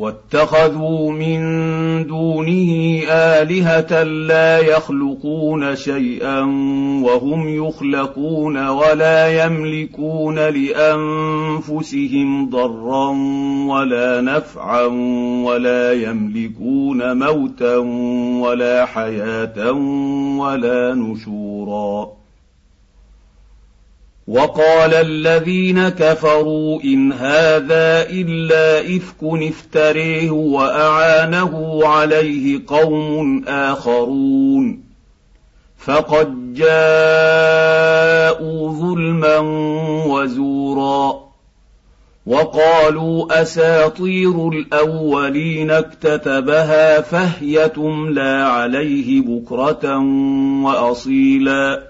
واتخذوا من دونه آلهة لا يخلقون شيئا وهم يخلقون ولا يملكون لأنفسهم ضرا ولا نفعا ولا يملكون موتا ولا حياة ولا نشورا وقال الذين كفروا إن هذا إلا إفك افتريه وأعانه عليه قوم آخرون. فقد جاءوا ظلما وزورا. وقالوا أساطير الأولين اكتتبها فهي تملى عليه بكرة وأصيلا.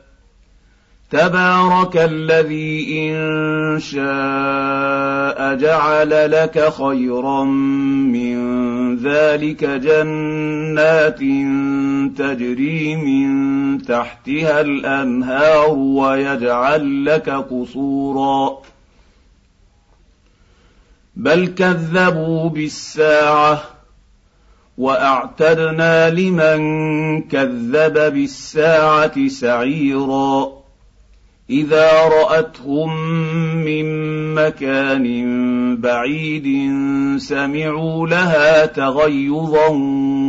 تبارك الذي إن شاء جعل لك خيرا من ذلك جنات تجري من تحتها الأنهار ويجعل لك قصورا. بل كذبوا بالساعة وأعتدنا لمن كذب بالساعة سعيرا. إذا رأتهم من مكان بعيد سمعوا لها تغيظا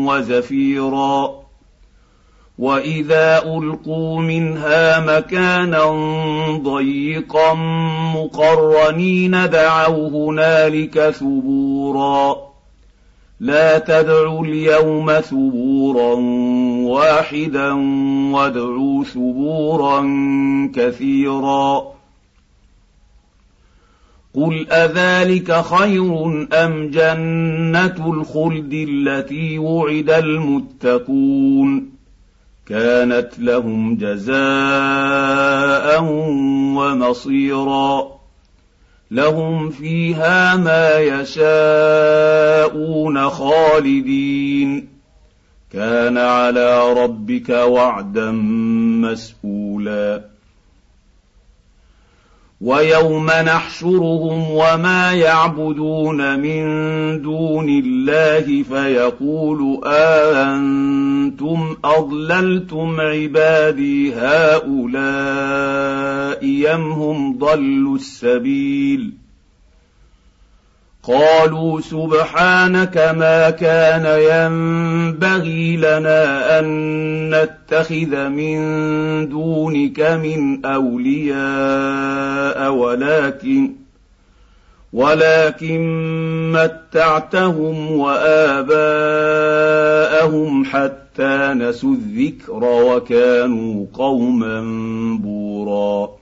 وزفيرا. وإذا ألقوا منها مكانا ضيقا مقرنين دعوا هنالك ثبورا. لا تدعوا اليوم ثبورا واحدا وادعوا ثبورا كثيرا. قل اذلك خير ام جنه الخلد التي وعد المتقون؟ كانت لهم جزاء ومصيرا. لهم فيها ما يشاءون خالدين. كان على ربك وعدا مسئولا ويوم نحشرهم وما يعبدون من دون الله فيقول أأنتم أضللتم عبادي هؤلاء يم هم ضلوا السبيل؟ قالوا سبحانك ما كان ينبغي لنا أن نتخذ من دونك من أولياء ولكن ولكن متعتهم وآباءهم حتى نسوا الذكر وكانوا قوما بوراً.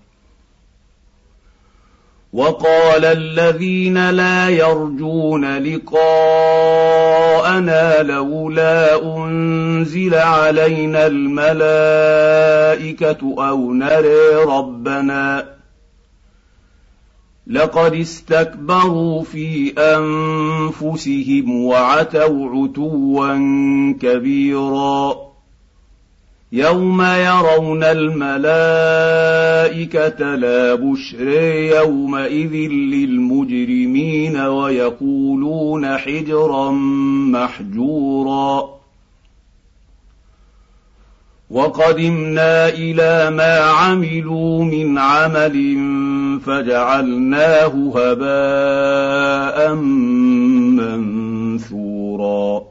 وقال الذين لا يرجون لقاءنا لولا أنزل علينا الملائكة أو نري ربنا لقد استكبروا في أنفسهم وعتوا عتوا كبيرا يوم يرون الملائكه لا بشر يومئذ للمجرمين ويقولون حجرا محجورا. وقدمنا إلى ما عملوا من عمل فجعلناه هباء منثورا.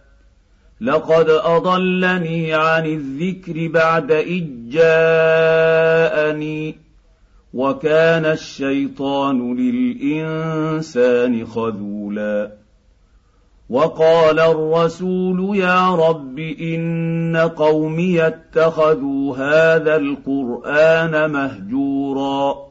لقد أضلني عن الذكر بعد إذ جاءني وكان الشيطان للإنسان خذولا. وقال الرسول يا رب إن قومي اتخذوا هذا القرآن مهجورا.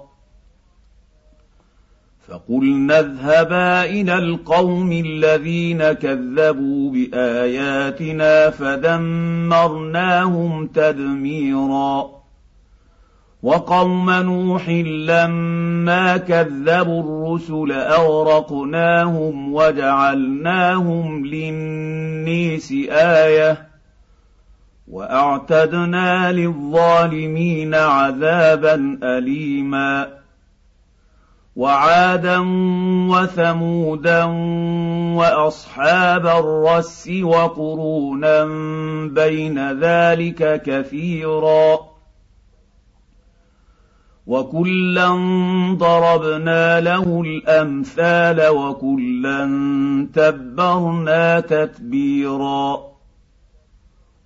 فقلنا اذهبا إلى القوم الذين كذبوا باياتنا فدمرناهم تدميرا وقوم نوح لما كذبوا الرسل اغرقناهم وجعلناهم للنيس إيه واعتدنا للظالمين عذابا اليما وعادا وثمودا وأصحاب الرس وقرونا بين ذلك كثيرا وكلا ضربنا له الأمثال وكلا تبرنا تتبيرا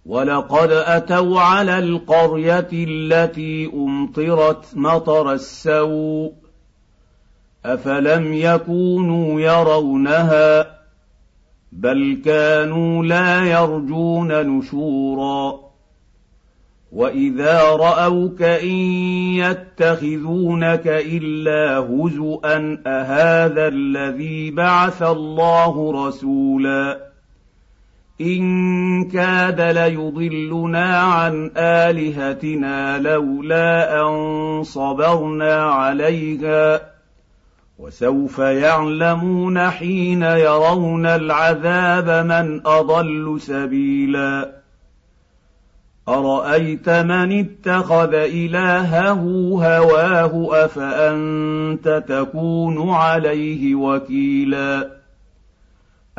ولقد أتوا على القرية التي أمطرت مطر السوء افلم يكونوا يرونها بل كانوا لا يرجون نشورا واذا راوك ان يتخذونك الا هزءا اهذا الذي بعث الله رسولا ان كاد ليضلنا عن الهتنا لولا ان صبرنا عليها وسوف يعلمون حين يرون العذاب من أضل سبيلا. أرأيت من اتخذ إلهه هواه أفأنت تكون عليه وكيلا؟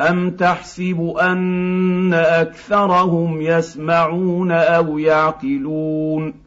أم تحسب أن أكثرهم يسمعون أو يعقلون؟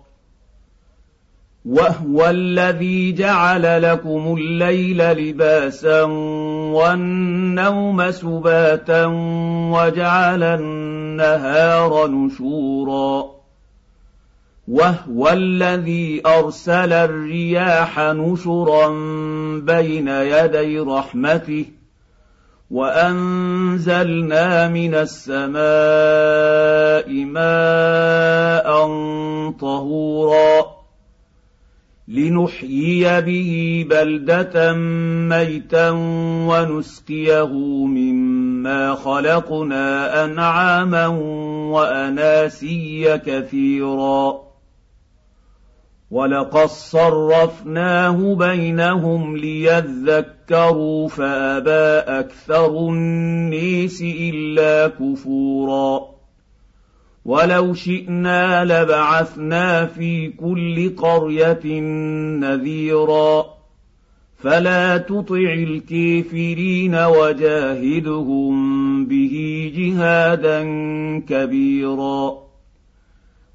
وهو الذي جعل لكم الليل لباسا والنوم سباتا وجعل النهار نشورا وهو الذي ارسل الرياح نشرا بين يدي رحمته وانزلنا من السماء ماء طهورا لنحيي به بلده ميتا ونسقيه مما خلقنا انعاما واناسيا كثيرا ولقد صرفناه بينهم ليذكروا فابى أكثر النيس الا كفورا ولو شئنا لبعثنا في كل قريه نذيرا فلا تطع الكافرين وجاهدهم به جهادا كبيرا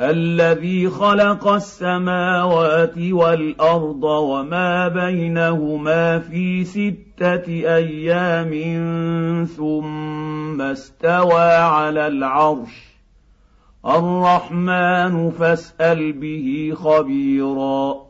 الذي خلق السماوات والأرض وما بينهما في ستة أيام ثم استوى على العرش. الرحمن فاسأل به خبيرا.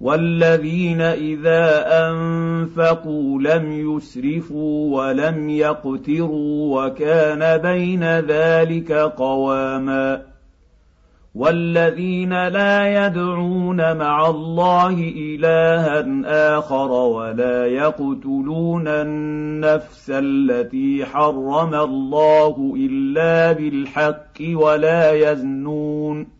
والذين إذا أنفقوا لم يسرفوا ولم يقتروا وكان بين ذلك قواما والذين لا يدعون مع الله إلها آخر ولا يقتلون النفس التي حرم الله إلا بالحق ولا يزنون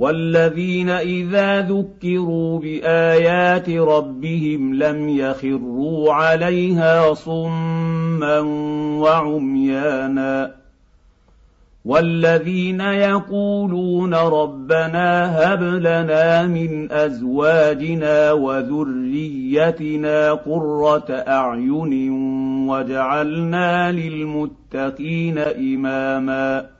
والذين إذا ذكروا بآيات ربهم لم يخروا عليها صما وعميانا والذين يقولون ربنا هب لنا من أزواجنا وذريتنا قرة أعين واجعلنا للمتقين إماما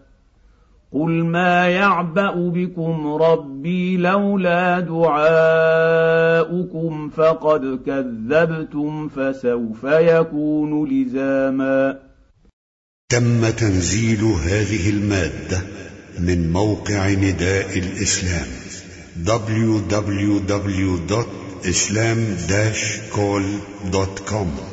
قل ما يعبا بكم ربي لولا دعاؤكم فقد كذبتم فسوف يكون لزاما تم تنزيل هذه المادة من موقع نداء الإسلام www.islam-call.com